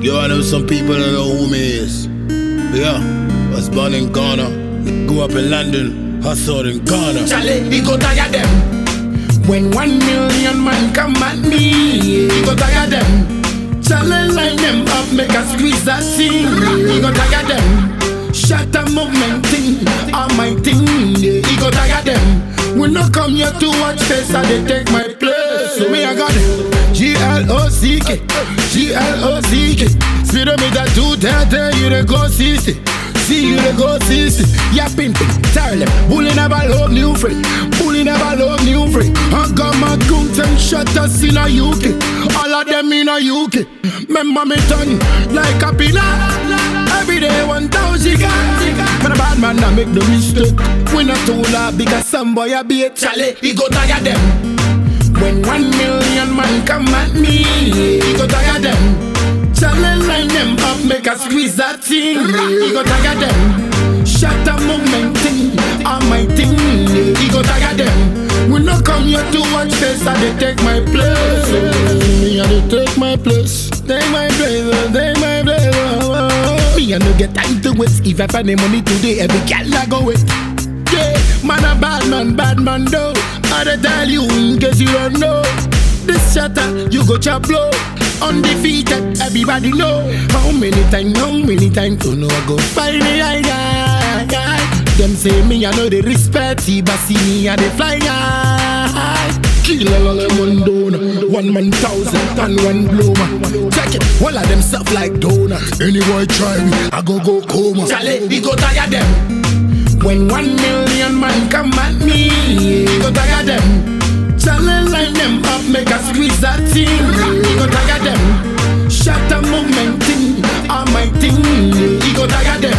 You I know some people that know who me is. Yeah, I was born in Ghana, grew up in London, hustled in Ghana. Charlie, he go tire them. When one million man come at me, he go tire them. Charlie line them up, make a squeeze that thing. He go tire them. Shut a movement thing, all my thing. He go tire them. We no come here to watch face, and they take my place. So me I got G Two thirty, you the go see See you the go see Yeah, pimpin', tell them. Bully never love new friend. Bully never love new friend. I got my guns and us in a UK. All of them in a UK. Remember me done like a pillar. Every day one thousand guys. Man a bad man, I make no mistake. We not too loud because some boy a beat. Charlie, he go tire them. When one million man make a squeeze that thing. He go tire them. Shut a movement thing, all my thing. He go tire them. We no come here to watch face, and they take my place. Me and they take my place, take my place, take my place. Me and no get time to waste. If I find the money today, every gal I go with. Yeah, man a bad man, bad man though. I tell you in case you don't know. This shatter, you go chop blow. Undefeated, everybody know. How many times, how many times to know I go find the eye guy. Them say me I know they respect, but see me I dey fly. Kill all of them one donut, one man thousand and one bloomer. Check it, all of them soft like donut. Any boy try me, I go go coma. Charlie, we go tire them. When one million man come at me, he go tire them. Charlie line them up, make a squeeze that thing. Mm, he go tire them.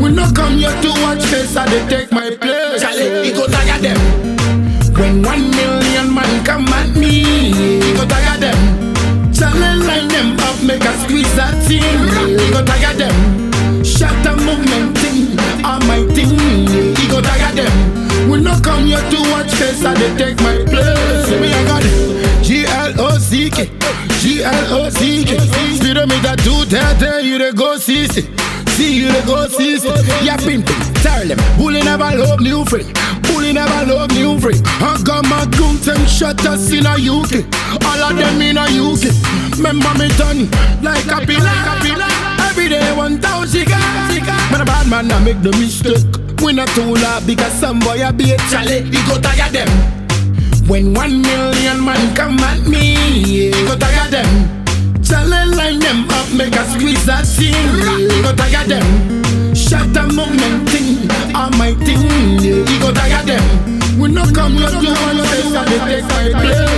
We no come here to watch face, and they take my place. Charlie, he go tire them. When one million man come at me, he go tire them. Charlie line them up, make a squeeze that thing. He go tire them. Shut a movement thing, all my thing. He go tire them. We no come here to watch face, and they take my place. Me I got G L O C K, G L O C K. Speedometer two thirty, you the go see see. See you the go see see. Yeah, pimpin', tell them. Bully never love new friend. Bully never love new friend. I got my guns and shut us in a UK. All of them in a UK. Remember me done like a pillar. Every day one thousand. Man a bad man, I make the mistake. We not too loud because some boy a beat. Charlie, he go tire them. When one million man come at me, he go tire them. Charlie line them up, make a squeeze that thing. He go tire them. Shut a movement thing, all my thing. He go tire them. We no come to one face and they take my place.